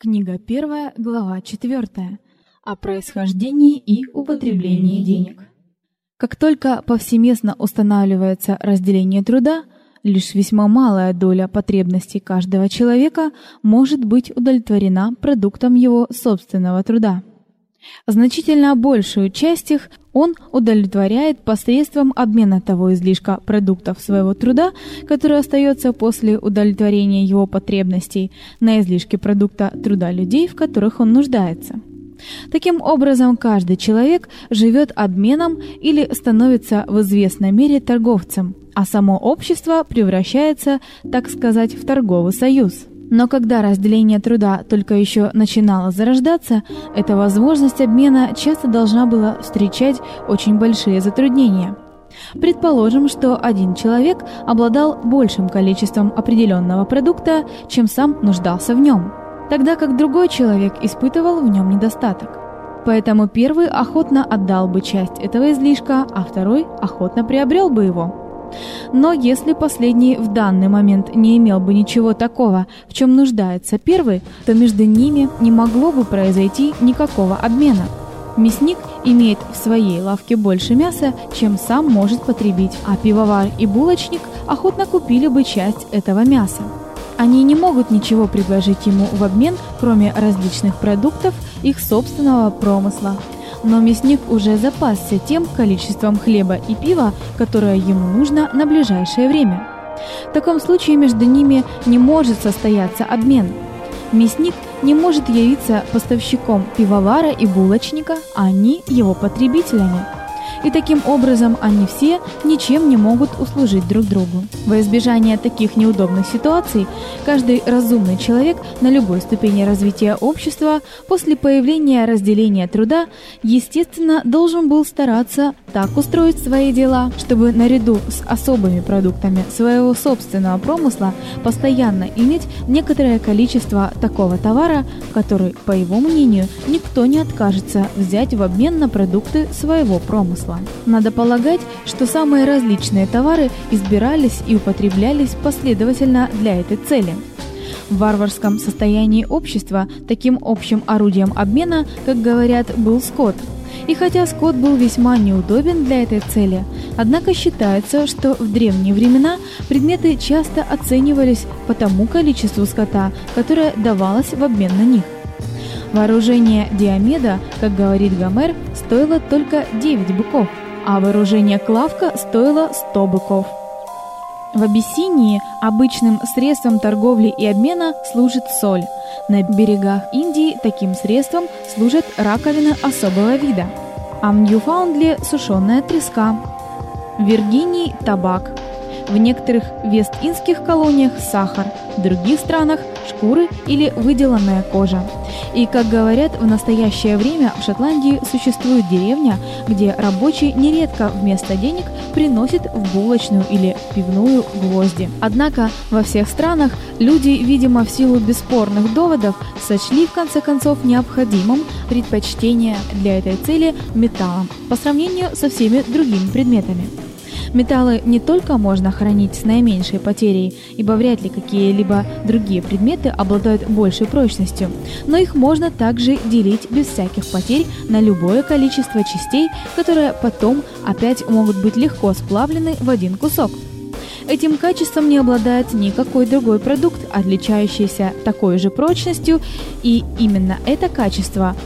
Книга 1, глава 4. О происхождении и употреблении денег. Как только повсеместно устанавливается разделение труда, лишь весьма малая доля потребностей каждого человека может быть удовлетворена продуктом его собственного труда. Значительно большую часть их он удовлетворяет посредством обмена того излишка продуктов своего труда, который остается после удовлетворения его потребностей, на излишки продукта труда людей, в которых он нуждается. Таким образом, каждый человек живет обменом или становится в известной мере торговцем, а само общество превращается, так сказать, в торговый союз. Но когда разделение труда только еще начинало зарождаться, эта возможность обмена часто должна была встречать очень большие затруднения. Предположим, что один человек обладал большим количеством определенного продукта, чем сам нуждался в нем, тогда как другой человек испытывал в нем недостаток. Поэтому первый охотно отдал бы часть этого излишка, а второй охотно приобрел бы его. Но если последний в данный момент не имел бы ничего такого, в чем нуждается первый, то между ними не могло бы произойти никакого обмена. Мясник имеет в своей лавке больше мяса, чем сам может потребить, а пивовар и булочник охотно купили бы часть этого мяса. Они не могут ничего предложить ему в обмен, кроме различных продуктов их собственного промысла но мясник уже запасся тем количеством хлеба и пива, которое ему нужно на ближайшее время. В таком случае между ними не может состояться обмен. Мясник не может явиться поставщиком пивовара и булочника, а они его потребителями и таким образом они все ничем не могут услужить друг другу. Во избежание таких неудобных ситуаций, каждый разумный человек на любой ступени развития общества после появления разделения труда, естественно, должен был стараться так устроить свои дела, чтобы наряду с особыми продуктами своего собственного промысла постоянно иметь некоторое количество такого товара, который, по его мнению, никто не откажется взять в обмен на продукты своего промысла. Надо полагать, что самые различные товары избирались и употреблялись последовательно для этой цели. В варварском состоянии общества таким общим орудием обмена, как говорят, был скот. И хотя скот был весьма неудобен для этой цели, однако считается, что в древние времена предметы часто оценивались по тому количеству скота, которое давалось в обмен на них. Вооружение Диомеда, как говорит Гомер, стоило только 9 быков, а вооружение Клавка стоило 100 быков. В Абиссинии обычным средством торговли и обмена служит соль. На берегах Индии таким средством служат раковины особого вида. А в Ньюфаундле сушеная треска. В Виргинии табак. В некоторых вест-индских колониях сахар, в других странах шкуры или выделанная кожа. И, как говорят, в настоящее время в Шотландии существует деревня, где рабочий нередко вместо денег приносит в булочную или пивную гвозди. Однако во всех странах люди, видимо, в силу бесспорных доводов, сочли в конце концов необходимым предпочтение для этой цели металлом по сравнению со всеми другими предметами. Металлы не только можно хранить с наименьшей потерей, ибо вряд ли какие-либо другие предметы обладают большей прочностью, но их можно также делить без всяких потерь на любое количество частей, которые потом опять могут быть легко сплавлены в один кусок. Этим качеством не обладает никакой другой продукт, отличающийся такой же прочностью, и именно это качество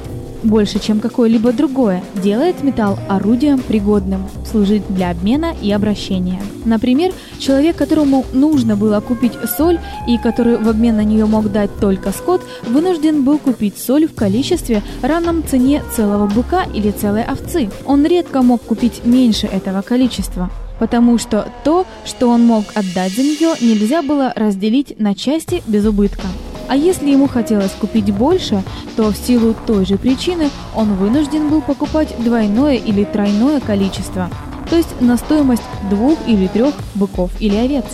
больше, чем какое-либо другое, делает металл орудием пригодным служить для обмена и обращения. Например, человек, которому нужно было купить соль и который в обмен на нее мог дать только скот, вынужден был купить соль в количестве равном цене целого быка или целой овцы. Он редко мог купить меньше этого количества потому что то, что он мог отдать за нее, нельзя было разделить на части без убытка. А если ему хотелось купить больше, то в силу той же причины он вынужден был покупать двойное или тройное количество, то есть на стоимость двух или трех быков или овец.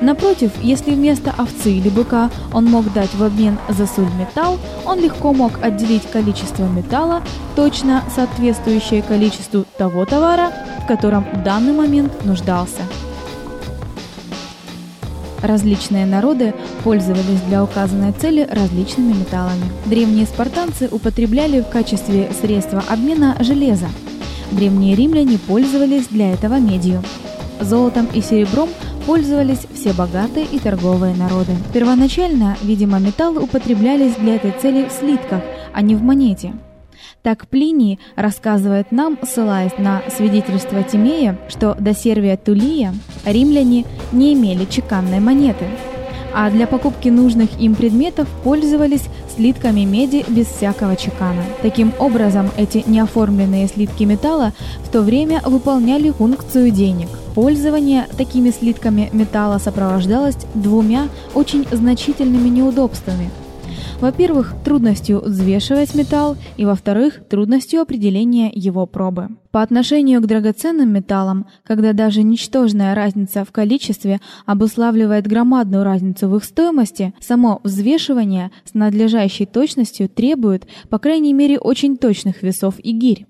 Напротив, если вместо овцы или быка он мог дать в обмен за соль металл, он легко мог отделить количество металла, точно соответствующее количеству того товара, в котором в данный момент нуждался. Различные народы пользовались для указанной цели различными металлами. Древние спартанцы употребляли в качестве средства обмена железо. Древние римляне пользовались для этого медью. Золотом и серебром пользовались все богатые и торговые народы. Первоначально, видимо, металлы употреблялись для этой цели в слитках, а не в монете. Так Плиний рассказывает нам, ссылаясь на свидетельство Тимея, что до Сервия Тулия римляне не имели чеканной монеты, а для покупки нужных им предметов пользовались слитками меди без всякого чекана. Таким образом, эти неоформленные слитки металла в то время выполняли функцию денег. Пользование такими слитками металла сопровождалось двумя очень значительными неудобствами – во-первых, трудностью взвешивать металл, и во-вторых, трудностью определения его пробы. По отношению к драгоценным металлам, когда даже ничтожная разница в количестве обуславливает громадную разницу в их стоимости, само взвешивание с надлежащей точностью требует, по крайней мере, очень точных весов и гирь.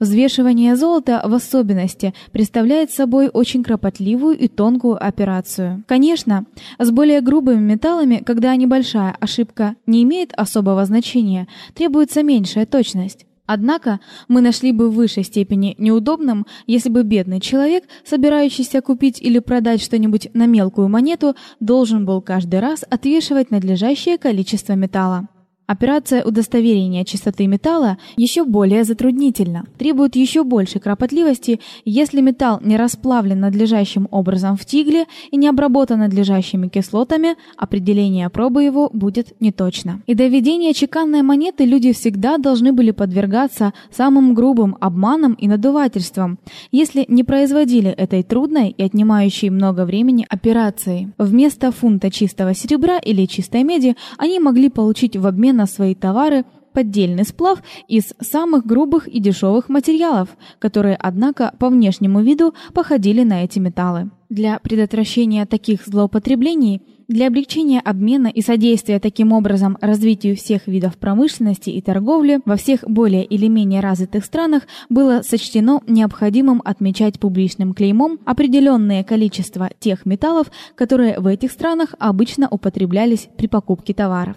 Взвешивание золота в особенности представляет собой очень кропотливую и тонкую операцию. Конечно, с более грубыми металлами, когда небольшая ошибка не имеет особого значения, требуется меньшая точность. Однако мы нашли бы в высшей степени неудобным, если бы бедный человек, собирающийся купить или продать что-нибудь на мелкую монету, должен был каждый раз отвешивать надлежащее количество металла. Операция удостоверения чистоты металла еще более затруднительна, требует еще большей кропотливости, если металл не расплавлен надлежащим образом в тигле и не обработан надлежащими кислотами, определение пробы его будет неточно. И до введения чеканной монеты люди всегда должны были подвергаться самым грубым обманам и надувательствам, если не производили этой трудной и отнимающей много времени операции. Вместо фунта чистого серебра или чистой меди они могли получить в обмен на свои товары поддельный сплав из самых грубых и дешевых материалов, которые, однако, по внешнему виду походили на эти металлы. Для предотвращения таких злоупотреблений, для облегчения обмена и содействия таким образом развитию всех видов промышленности и торговли во всех более или менее развитых странах было сочтено необходимым отмечать публичным клеймом определенное количество тех металлов, которые в этих странах обычно употреблялись при покупке товаров.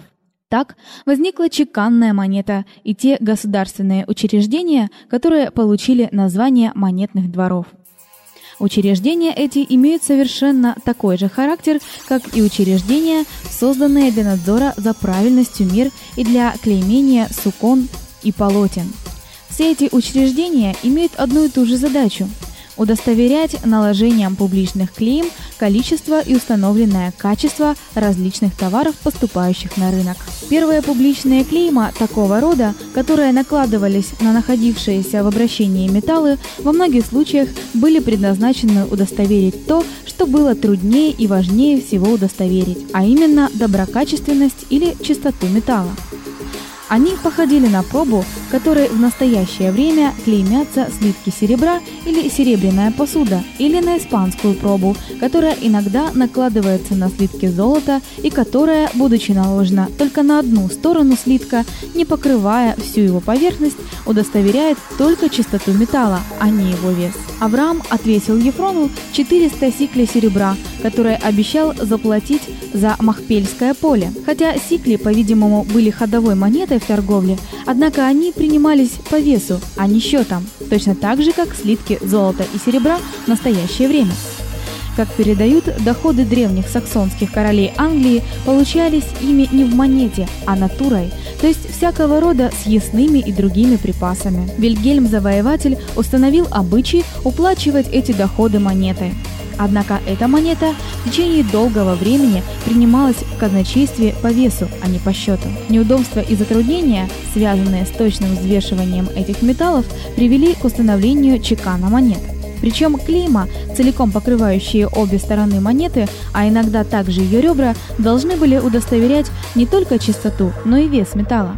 Так возникла чеканная монета и те государственные учреждения, которые получили название монетных дворов. Учреждения эти имеют совершенно такой же характер, как и учреждения, созданные для надзора за правильностью мер и для клеймения сукон и полотен. Все эти учреждения имеют одну и ту же задачу удостоверять наложением публичных клейм количество и установленное качество различных товаров, поступающих на рынок. Первые публичные клейма такого рода, которые накладывались на находившиеся в обращении металлы, во многих случаях были предназначены удостоверить то, что было труднее и важнее всего удостоверить, а именно доброкачественность или чистоту металла. Они походили на пробу, которой в настоящее время клеймятся слитки серебра или серебряная посуда, или на испанскую пробу, которая иногда накладывается на слитки золота и которая, будучи наложена только на одну сторону слитка, не покрывая всю его поверхность, удостоверяет только чистоту металла, а не его вес. Авраам отвесил Ефрону 400 сиклей серебра, которые обещал заплатить за Махпельское поле. Хотя сикли, по-видимому, были ходовой монетой в торговле, однако они принимались по весу, а не счетом, точно так же, как слитки золота и серебра в настоящее время. Как передают, доходы древних саксонских королей Англии получались ими не в монете, а натурой, то есть всякого рода съестными и другими припасами. Вильгельм Завоеватель установил обычай уплачивать эти доходы монетой. Однако эта монета в течение долгого времени принималась в казначействе по весу, а не по счету. Неудобства и затруднения, связанные с точным взвешиванием этих металлов, привели к установлению чекана монет. Причем клейма, целиком покрывающие обе стороны монеты, а иногда также ее ребра, должны были удостоверять не только чистоту, но и вес металла.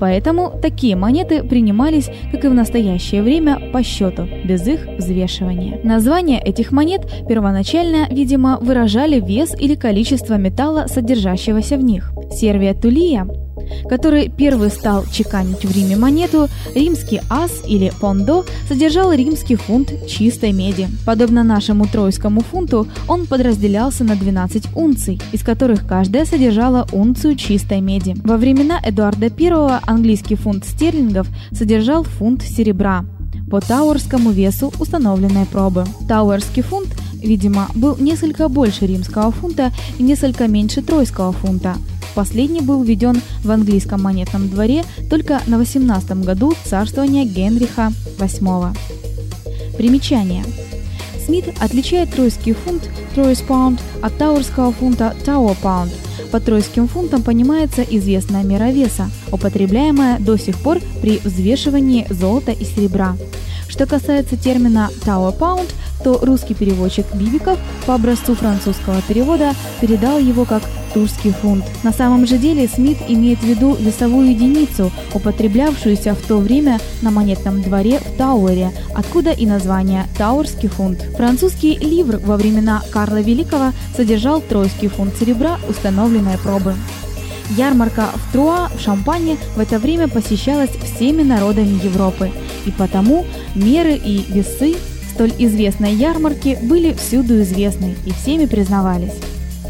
Поэтому такие монеты принимались, как и в настоящее время, по счету, без их взвешивания. Названия этих монет первоначально, видимо, выражали вес или количество металла, содержащегося в них. Сервия Тулия который первый стал чеканить в Риме монету, римский ас или пондо содержал римский фунт чистой меди. Подобно нашему тройскому фунту, он подразделялся на 12 унций, из которых каждая содержала унцию чистой меди. Во времена Эдуарда I английский фунт стерлингов содержал фунт серебра по тауэрскому весу установленной пробы. Тауэрский фунт, видимо, был несколько больше римского фунта и несколько меньше тройского фунта, Последний был введен в английском монетном дворе только на 18 году царствования Генриха VIII. Примечание. Смит отличает тройский фунт Troy's pound от тауэрского фунта Tower pound. Под тройским фунтом понимается известная мера веса, употребляемая до сих пор при взвешивании золота и серебра. Что касается термина Tower pound, то русский переводчик Бибиков по образцу французского перевода передал его как турский фунт. На самом же деле Смит имеет в виду весовую единицу, употреблявшуюся в то время на монетном дворе в Тауэре, откуда и название Тауэрский фунт. Французский ливр во времена Карла Великого содержал тройский фунт серебра установленной пробы. Ярмарка в Труа в Шампане в это время посещалась всеми народами Европы, и потому меры и весы столь известной ярмарки были всюду известны и всеми признавались.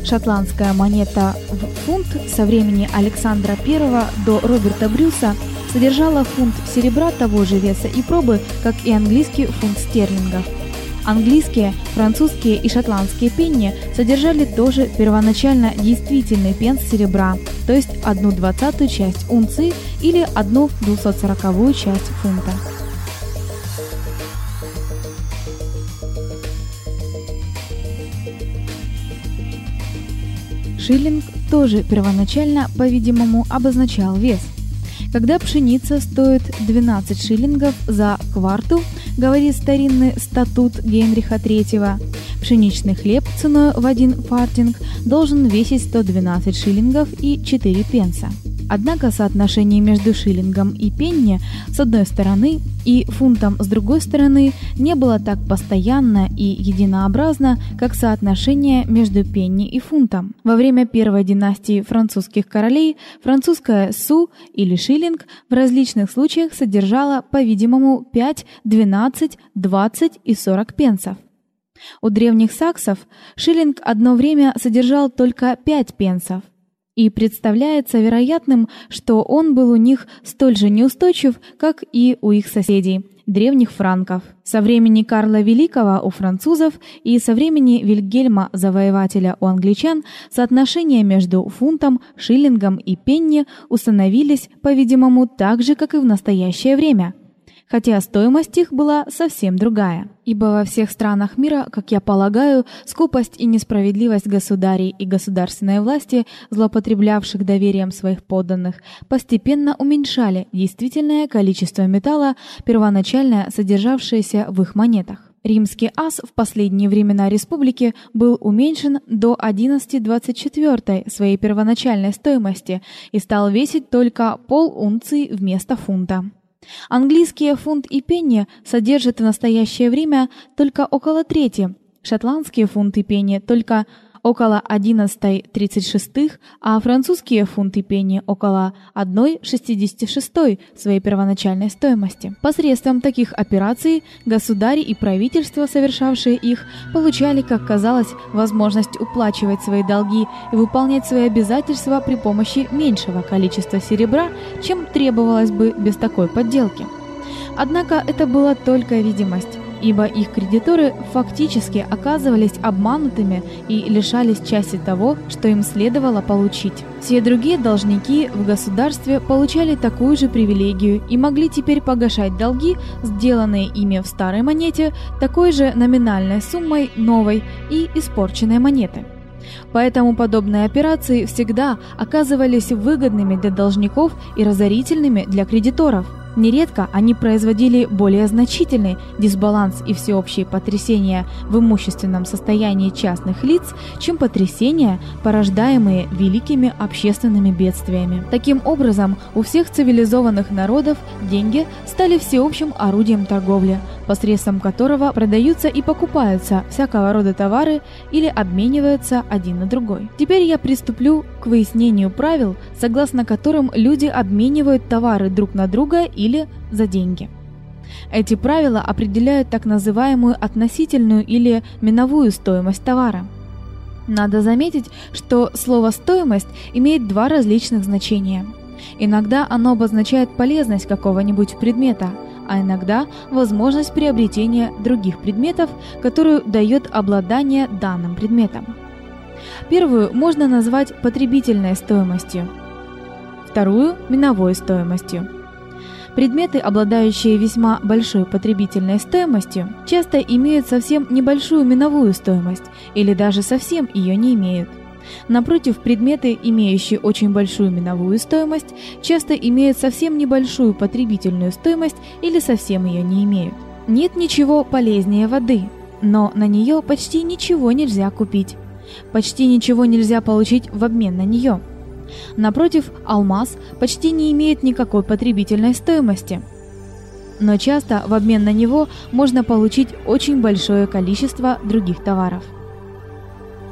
Шотландская монета в фунт со времени Александра I до Роберта Брюса содержала фунт серебра того же веса и пробы, как и английский фунт стерлингов. Английские, французские и шотландские пенни содержали тоже первоначально действительный пенс серебра, то есть одну двадцатую часть унции или одну двухсотсороковую часть фунта. Шиллинг тоже первоначально, по-видимому, обозначал вес. Когда пшеница стоит 12 шиллингов за кварту, говорит старинный статут Генриха III, пшеничный хлеб ценой в один фартинг должен весить 112 шиллингов и 4 пенса. Однако соотношение между шиллингом и пенни с одной стороны и фунтом с другой стороны не было так постоянно и единообразно, как соотношение между пенни и фунтом. Во время первой династии французских королей французская су или шиллинг в различных случаях содержала, по-видимому, 5, 12, 20 и 40 пенсов. У древних саксов шиллинг одно время содержал только 5 пенсов – и представляется вероятным, что он был у них столь же неустойчив, как и у их соседей древних франков. Со времени Карла Великого у французов и со времени Вильгельма Завоевателя у англичан соотношения между фунтом, шиллингом и пенни установились, по-видимому, так же, как и в настоящее время хотя стоимость их была совсем другая. Ибо во всех странах мира, как я полагаю, скупость и несправедливость государей и государственной власти, злоупотреблявших доверием своих подданных, постепенно уменьшали действительное количество металла, первоначально содержавшееся в их монетах. Римский ас в последние времена республики был уменьшен до 11,24 своей первоначальной стоимости и стал весить только пол унции вместо фунта. Английские фунт и пенни содержат в настоящее время только около трети, шотландские фунт и пенни только около 11,36, а французские фунты пенни около 1,66 своей первоначальной стоимости. Посредством таких операций государи и правительства, совершавшие их, получали, как казалось, возможность уплачивать свои долги и выполнять свои обязательства при помощи меньшего количества серебра, чем требовалось бы без такой подделки. Однако это была только видимость ибо их кредиторы фактически оказывались обманутыми и лишались части того, что им следовало получить. Все другие должники в государстве получали такую же привилегию и могли теперь погашать долги, сделанные ими в старой монете, такой же номинальной суммой новой и испорченной монеты. Поэтому подобные операции всегда оказывались выгодными для должников и разорительными для кредиторов. Нередко они производили более значительный дисбаланс и всеобщие потрясения в имущественном состоянии частных лиц, чем потрясения, порождаемые великими общественными бедствиями. Таким образом, у всех цивилизованных народов деньги стали всеобщим орудием торговли, посредством которого продаются и покупаются всякого рода товары или обмениваются один на другой. Теперь я приступлю к выяснению правил, согласно которым люди обменивают товары друг на друга или за деньги. Эти правила определяют так называемую относительную или миновую стоимость товара. Надо заметить, что слово стоимость имеет два различных значения. Иногда оно обозначает полезность какого-нибудь предмета, а иногда возможность приобретения других предметов, которую дает обладание данным предметом. Первую можно назвать потребительной стоимостью, вторую миновой стоимостью. Предметы, обладающие весьма большой потребительной стоимостью, часто имеют совсем небольшую миновую стоимость или даже совсем ее не имеют. Напротив, предметы, имеющие очень большую миновую стоимость, часто имеют совсем небольшую потребительную стоимость или совсем ее не имеют. Нет ничего полезнее воды, но на нее почти ничего нельзя купить. Почти ничего нельзя получить в обмен на нее. Напротив, алмаз почти не имеет никакой потребительной стоимости. Но часто в обмен на него можно получить очень большое количество других товаров.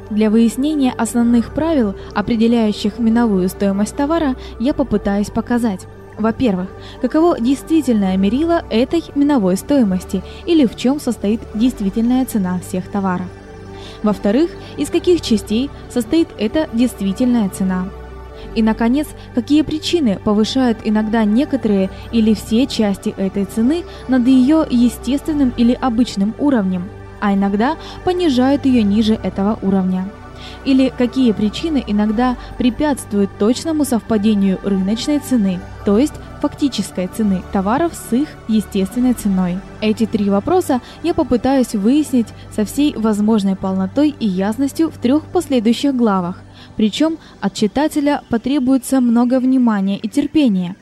Для выяснения основных правил, определяющих миновую стоимость товара, я попытаюсь показать. Во-первых, каково действительное мерило этой миновой стоимости или в чем состоит действительная цена всех товаров. Во-вторых, из каких частей состоит эта действительная цена. И наконец, какие причины повышают иногда некоторые или все части этой цены над ее естественным или обычным уровнем, а иногда понижают ее ниже этого уровня. Или какие причины иногда препятствуют точному совпадению рыночной цены, то есть фактической цены товаров с их естественной ценой. Эти три вопроса я попытаюсь выяснить со всей возможной полнотой и ясностью в трех последующих главах, причем от читателя потребуется много внимания и терпения.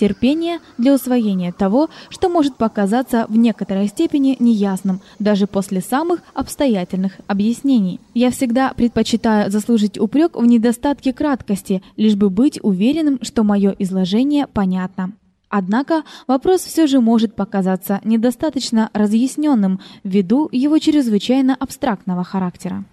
Терпение для усвоения того, что может показаться в некоторой степени неясным даже после самых обстоятельных объяснений. Я всегда предпочитаю заслужить упрек в недостатке краткости, лишь бы быть уверенным, что мое изложение понятно. Однако вопрос все же может показаться недостаточно разъясненным ввиду его чрезвычайно абстрактного характера.